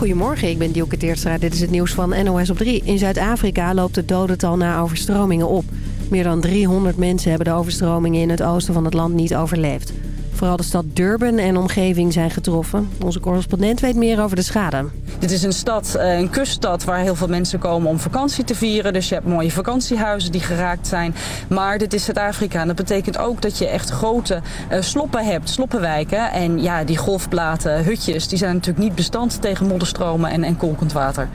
Goedemorgen, ik ben Dielke Teertstra. Dit is het nieuws van NOS op 3. In Zuid-Afrika loopt het dodental na overstromingen op. Meer dan 300 mensen hebben de overstromingen in het oosten van het land niet overleefd. Vooral de stad Durban en omgeving zijn getroffen. Onze correspondent weet meer over de schade. Dit is een stad, eh, een kuststad waar heel veel mensen komen om vakantie te vieren. Dus je hebt mooie vakantiehuizen die geraakt zijn. Maar dit is Zuid-Afrika en dat betekent ook dat je echt grote uh, sloppen hebt, sloppenwijken. En ja, die golfplaten, hutjes, die zijn natuurlijk niet bestand tegen modderstromen en, en kolkend water.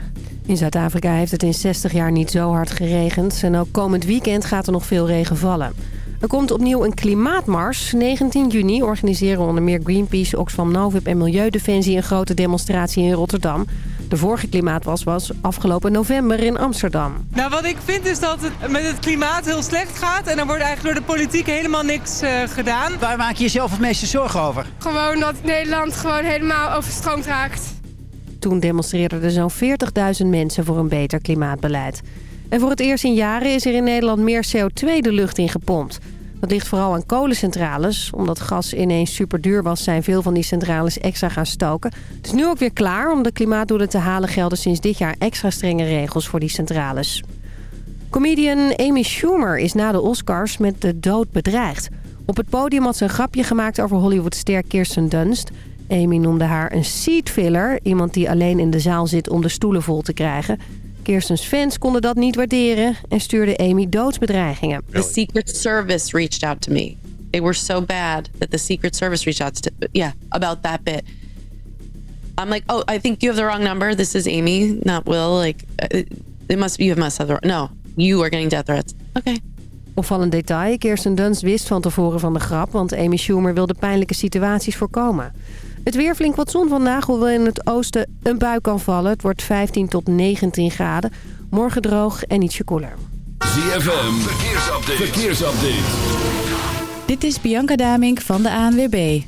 In Zuid-Afrika heeft het in 60 jaar niet zo hard geregend. En ook komend weekend gaat er nog veel regen vallen. Er komt opnieuw een klimaatmars. 19 juni organiseren onder meer Greenpeace, Oxfam Novib en Milieudefensie... een grote demonstratie in Rotterdam. De vorige klimaatwas was afgelopen november in Amsterdam. Nou, wat ik vind is dat het met het klimaat heel slecht gaat... en er wordt eigenlijk door de politiek helemaal niks uh, gedaan. Waar maak je jezelf het meeste zorgen over? Gewoon dat Nederland gewoon helemaal overstroomd raakt. Toen demonstreerden er zo'n 40.000 mensen voor een beter klimaatbeleid. En voor het eerst in jaren is er in Nederland meer CO2 de lucht in gepompt. Dat ligt vooral aan kolencentrales. Omdat gas ineens super duur was, zijn veel van die centrales extra gaan stoken. Het is nu ook weer klaar. Om de klimaatdoelen te halen gelden sinds dit jaar extra strenge regels voor die centrales. Comedian Amy Schumer is na de Oscars met de dood bedreigd. Op het podium had ze een grapje gemaakt over Hollywoodster Kirsten Dunst. Amy noemde haar een seatfiller, iemand die alleen in de zaal zit om de stoelen vol te krijgen. Kirsten's fans konden dat niet waarderen en stuurden Amy doodsbedreigingen. The Secret Service reached out to me. They were so bad that the Secret Service reached out to yeah, about that bit. I'm like, "Oh, I think you have the wrong number. This is Amy, not Will. Like uh, it must you must have the No, you are getting death threats." Okay. Opvallend detail, Kirsten Dunst wist van tevoren van de grap... want Amy Schumer wilde pijnlijke situaties voorkomen. Het weer flink wat zon vandaag, hoewel in het oosten een bui kan vallen. Het wordt 15 tot 19 graden. Morgen droog en ietsje koeler. ZFM, verkeersupdate. verkeersupdate. Dit is Bianca Damink van de ANWB.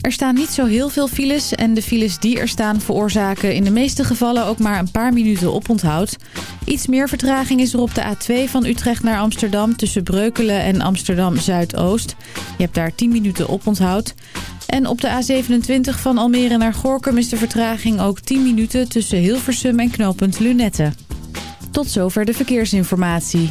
Er staan niet zo heel veel files en de files die er staan veroorzaken in de meeste gevallen ook maar een paar minuten oponthoud. Iets meer vertraging is er op de A2 van Utrecht naar Amsterdam tussen Breukelen en Amsterdam Zuidoost. Je hebt daar 10 minuten oponthoud. En op de A27 van Almere naar Gorkum is de vertraging ook 10 minuten tussen Hilversum en knooppunt Lunette. Tot zover de verkeersinformatie.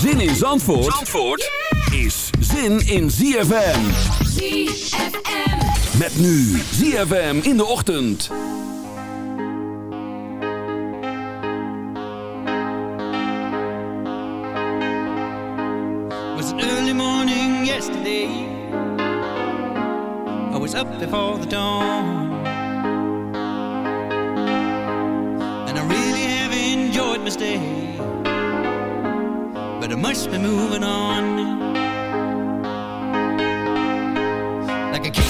Zin in Zandvoort, Zandvoort is zin in ZFM. ZFM. Met nu ZFM in de ochtend. was an early morning yesterday. I was up before the dawn. And I really have enjoyed my stay. But I must be moving on. Like a king